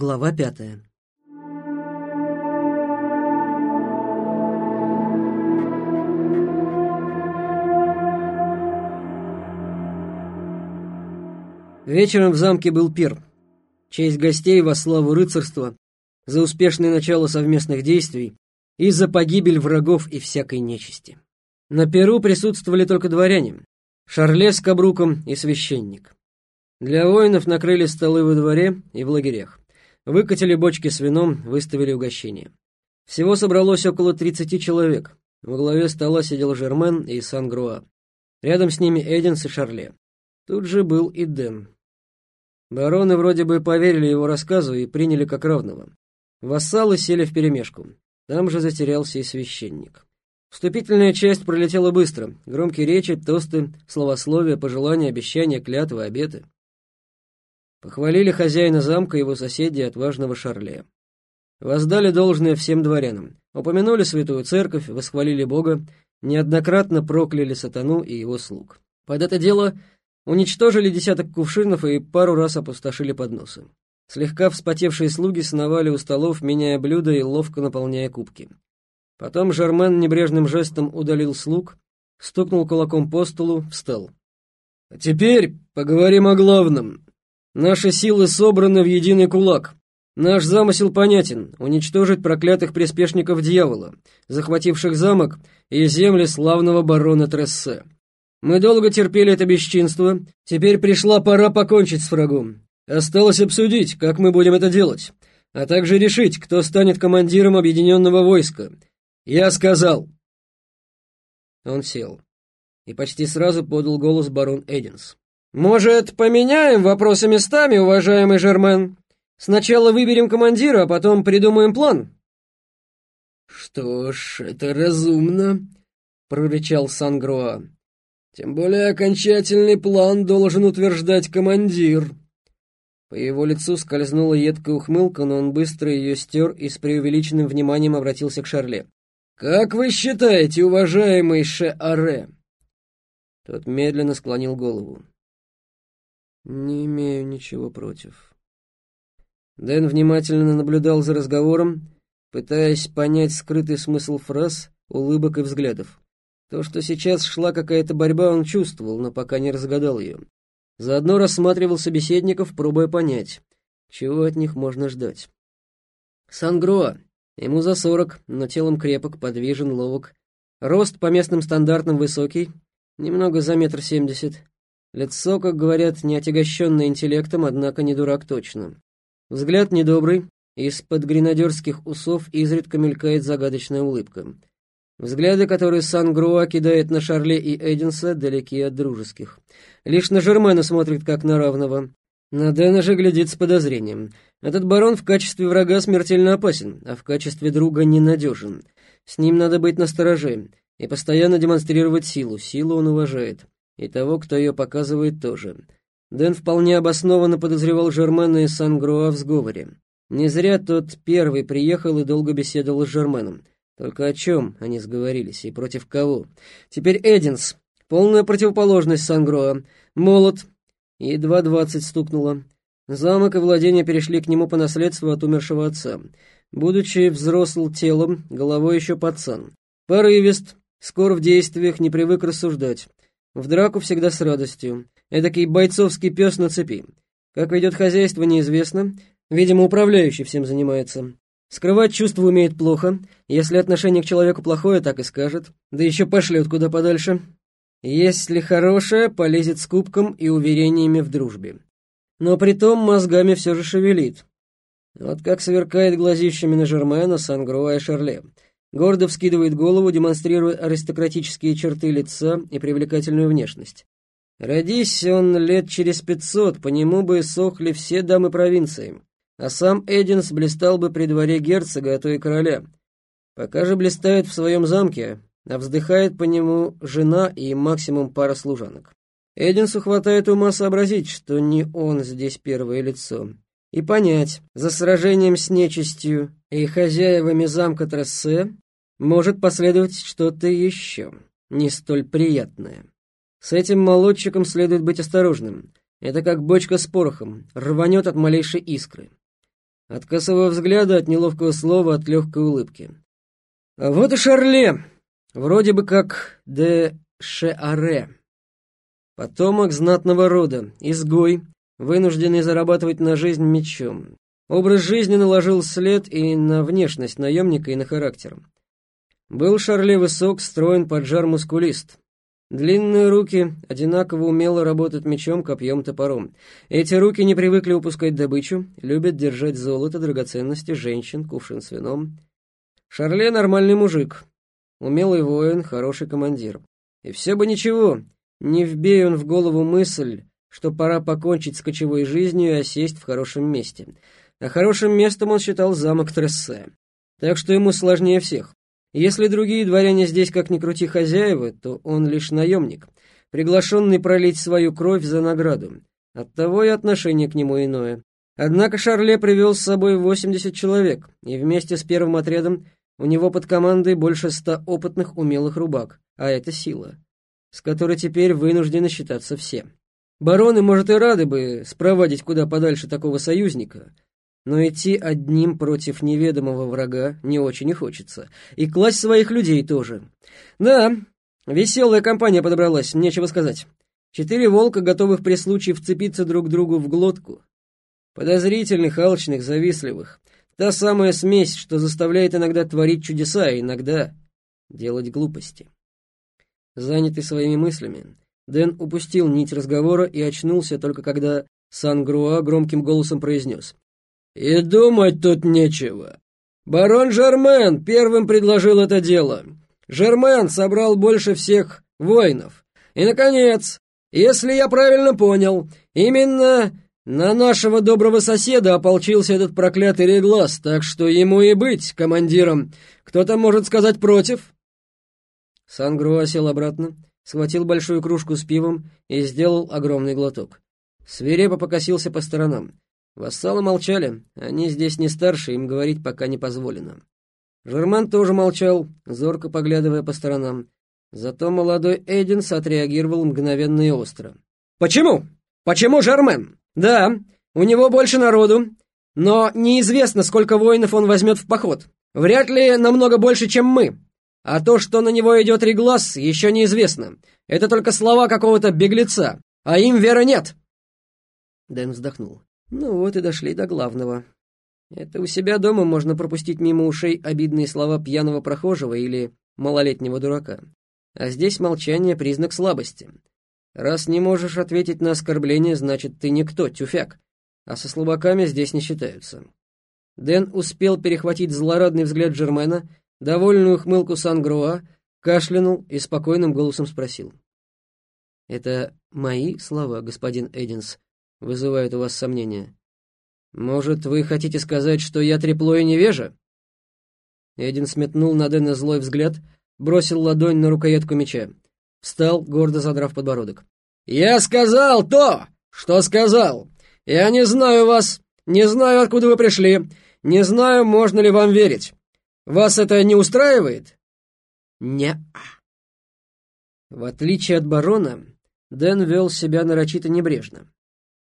Глава пятая. Вечером в замке был пир. Честь гостей во славу рыцарства, за успешное начало совместных действий и за погибель врагов и всякой нечисти. На перу присутствовали только дворяне, Шарле с Кабруком и священник. Для воинов накрыли столы во дворе и в лагерях. Выкатили бочки с вином, выставили угощение. Всего собралось около 30 человек. Во главе стола сидел Жермен и Сан-Груа. Рядом с ними Эдинс и Шарле. Тут же был и Дэн. Бароны вроде бы поверили его рассказу и приняли как равного. Вассалы сели вперемешку. Там же затерялся и священник. Вступительная часть пролетела быстро. Громкие речи, тосты, словословия, пожелания, обещания, клятвы, обеты. Похвалили хозяина замка и его соседей отважного Шарле. Воздали должное всем дворянам. Упомянули святую церковь, восхвалили Бога, неоднократно прокляли сатану и его слуг. Под это дело уничтожили десяток кувшинов и пару раз опустошили подносы. Слегка вспотевшие слуги сновали у столов, меняя блюда и ловко наполняя кубки. Потом Жермен небрежным жестом удалил слуг, стукнул кулаком по столу, встал. «А теперь поговорим о главном», Наши силы собраны в единый кулак. Наш замысел понятен — уничтожить проклятых приспешников дьявола, захвативших замок и земли славного барона Трессе. Мы долго терпели это бесчинство, теперь пришла пора покончить с врагом. Осталось обсудить, как мы будем это делать, а также решить, кто станет командиром объединенного войска. Я сказал. Он сел и почти сразу подал голос барон Эдинс. «Может, поменяем вопросы местами, уважаемый Жермен? Сначала выберем командира, а потом придумаем план». «Что ж, это разумно», — прорычал Сангроа. «Тем более окончательный план должен утверждать командир». По его лицу скользнула едкая ухмылка, но он быстро ее стер и с преувеличенным вниманием обратился к Шарле. «Как вы считаете, уважаемый Ше-Аре?» Тот медленно склонил голову. «Не имею ничего против». Дэн внимательно наблюдал за разговором, пытаясь понять скрытый смысл фраз, улыбок и взглядов. То, что сейчас шла какая-то борьба, он чувствовал, но пока не разгадал ее. Заодно рассматривал собеседников, пробуя понять, чего от них можно ждать. Сангроа. Ему за сорок, но телом крепок, подвижен, ловок. Рост по местным стандартам высокий, немного за метр семьдесят. Лицо, как говорят, не отягощенное интеллектом, однако не дурак точно. Взгляд недобрый, из-под гренадерских усов изредка мелькает загадочная улыбка. Взгляды, которые Сан-Груа кидает на Шарле и Эдинса, далеки от дружеских. Лишь на Жермена смотрит как на равного. На Дэна же глядит с подозрением. Этот барон в качестве врага смертельно опасен, а в качестве друга ненадежен. С ним надо быть настороже и постоянно демонстрировать силу. Силу он уважает и того, кто ее показывает, тоже. Дэн вполне обоснованно подозревал Жермена и Сан-Груа в сговоре. Не зря тот первый приехал и долго беседовал с Жерменом. Только о чем они сговорились и против кого? Теперь Эдинс, полная противоположность Сан-Груа, молод, едва двадцать стукнуло. Замок и владения перешли к нему по наследству от умершего отца. Будучи взрослым телом, головой еще пацан. Порывист, скоро в действиях, не привык рассуждать. В драку всегда с радостью. Эдакий бойцовский пес на цепи. Как ведет хозяйство, неизвестно. Видимо, управляющий всем занимается. Скрывать чувства умеет плохо. Если отношение к человеку плохое, так и скажет. Да еще пошлет куда подальше. Если хорошее, полезет с кубком и уверениями в дружбе. Но притом мозгами все же шевелит. Вот как сверкает глазищами на Жермена, Сангруа и Шарле. Гордо вскидывает голову, демонстрируя аристократические черты лица и привлекательную внешность. Родись он лет через пятьсот, по нему бы сохли все дамы провинции, а сам Эдинс блистал бы при дворе герцога, а то и короля. Пока же блистает в своем замке, а вздыхает по нему жена и максимум пара служанок. Эдинсу хватает ума сообразить, что не он здесь первое лицо, и понять, за сражением с нечистью и хозяевами замка Трессе может последовать что-то еще, не столь приятное. С этим молодчиком следует быть осторожным. Это как бочка с порохом, рванет от малейшей искры. От косого взгляда, от неловкого слова, от легкой улыбки. Вот и Шарле, вроде бы как де Шеаре. Потомок знатного рода, изгой, вынужденный зарабатывать на жизнь мечом. Образ жизни наложил след и на внешность наемника, и на характер. Был Шарле высок, строен, поджар, мускулист. Длинные руки одинаково умело работают мечом, копьем, топором. Эти руки не привыкли упускать добычу, любят держать золото, драгоценности, женщин, кувшин с вином. Шарле нормальный мужик, умелый воин, хороший командир. И все бы ничего, не вбей он в голову мысль, что пора покончить с кочевой жизнью и осесть в хорошем месте. А хорошим местом он считал замок Трессе. Так что ему сложнее всех. Если другие дворяне здесь как ни крути хозяева, то он лишь наемник, приглашенный пролить свою кровь за награду. Оттого и отношение к нему иное. Однако Шарле привел с собой 80 человек, и вместе с первым отрядом у него под командой больше ста опытных умелых рубак, а это сила, с которой теперь вынуждены считаться все. Бароны, может, и рады бы спровадить куда подальше такого союзника, но идти одним против неведомого врага не очень и хочется. И класть своих людей тоже. Да, веселая компания подобралась, нечего сказать. Четыре волка, готовых при случае вцепиться друг другу в глотку. Подозрительных, алчных, завистливых. Та самая смесь, что заставляет иногда творить чудеса, а иногда делать глупости. Занятый своими мыслями, Дэн упустил нить разговора и очнулся только когда Сан-Груа громким голосом произнес. «И думать тут нечего. Барон Жермен первым предложил это дело. Жермен собрал больше всех воинов. И, наконец, если я правильно понял, именно на нашего доброго соседа ополчился этот проклятый Реглас, так что ему и быть командиром. Кто-то может сказать против?» Сангруа сел обратно, схватил большую кружку с пивом и сделал огромный глоток. Свирепо покосился по сторонам. Вассалы молчали, они здесь не старше, им говорить пока не позволено. Жерман тоже молчал, зорко поглядывая по сторонам. Зато молодой Эйденс отреагировал мгновенно и остро. «Почему? Почему Жермен? Да, у него больше народу, но неизвестно, сколько воинов он возьмет в поход. Вряд ли намного больше, чем мы. А то, что на него идет Реглас, еще неизвестно. Это только слова какого-то беглеца, а им веры нет». Дэн вздохнул. Ну вот и дошли до главного. Это у себя дома можно пропустить мимо ушей обидные слова пьяного прохожего или малолетнего дурака. А здесь молчание — признак слабости. Раз не можешь ответить на оскорбление, значит, ты никто, тюфяк. А со слабаками здесь не считаются. Дэн успел перехватить злорадный взгляд Джермена, довольную ухмылку Сан-Груа, кашлянул и спокойным голосом спросил. «Это мои слова, господин Эдинс, вызывает у вас сомнения. Может, вы хотите сказать, что я трепло и невежа?» Эдин сметнул на Дэна злой взгляд, бросил ладонь на рукоятку меча. Встал, гордо задрав подбородок. «Я сказал то, что сказал. Я не знаю вас, не знаю, откуда вы пришли, не знаю, можно ли вам верить. Вас это не устраивает?» «Не-а». В отличие от барона, Дэн вел себя нарочито небрежно.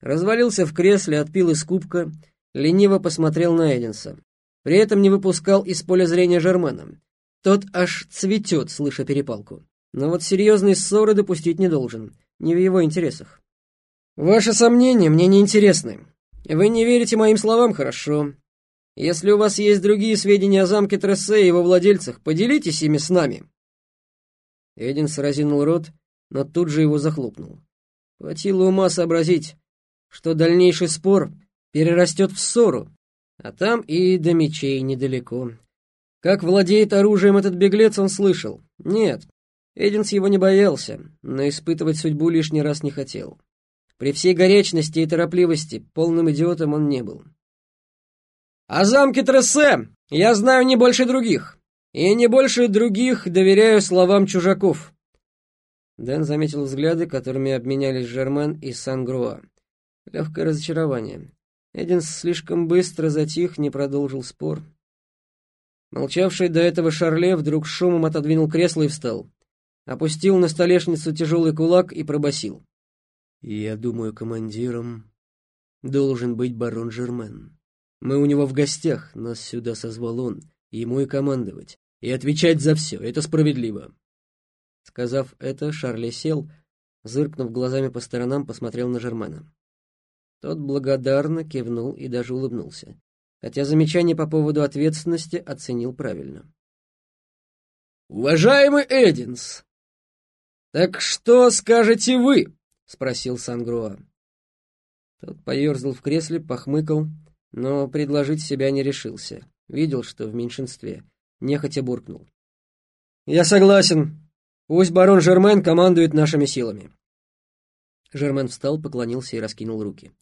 Развалился в кресле, отпил из кубка, лениво посмотрел на Эдинса. При этом не выпускал из поля зрения Жермена. Тот аж цветет, слыша перепалку. Но вот серьезной ссоры допустить не должен, не в его интересах. «Ваши сомнения мне не интересны. Вы не верите моим словам, хорошо. Если у вас есть другие сведения о замке Трессе и его владельцах, поделитесь ими с нами». Эдинс разинул рот, но тут же его захлопнул. Хватило ума сообразить, что дальнейший спор перерастет в ссору, а там и до мечей недалеко. Как владеет оружием этот беглец, он слышал. Нет, Эдинс его не боялся, но испытывать судьбу лишний раз не хотел. При всей горячности и торопливости полным идиотом он не был. «О замке Трессе я знаю не больше других, и не больше других доверяю словам чужаков». Дэн заметил взгляды, которыми обменялись Жермен и Сан-Груа. Легкое разочарование. Эдинс слишком быстро затих, не продолжил спор. Молчавший до этого Шарле вдруг шумом отодвинул кресло и встал. Опустил на столешницу тяжелый кулак и пробасил: «Я думаю, командиром должен быть барон Жермен». Мы у него в гостях, нас сюда созвал он, ему и командовать, и отвечать за все, это справедливо». Сказав это, Шарле сел, зыркнув глазами по сторонам, посмотрел на Жермена. Тот благодарно кивнул и даже улыбнулся, хотя замечание по поводу ответственности оценил правильно. «Уважаемый Эдинс, так что скажете вы?» — спросил Сангруа. Тот поерзал в кресле, похмыкал, но предложить себя не решился. Видел, что в меньшинстве. Нехотя буркнул. «Я согласен. Пусть барон Жермен командует нашими силами». Жермен встал, поклонился и раскинул руки.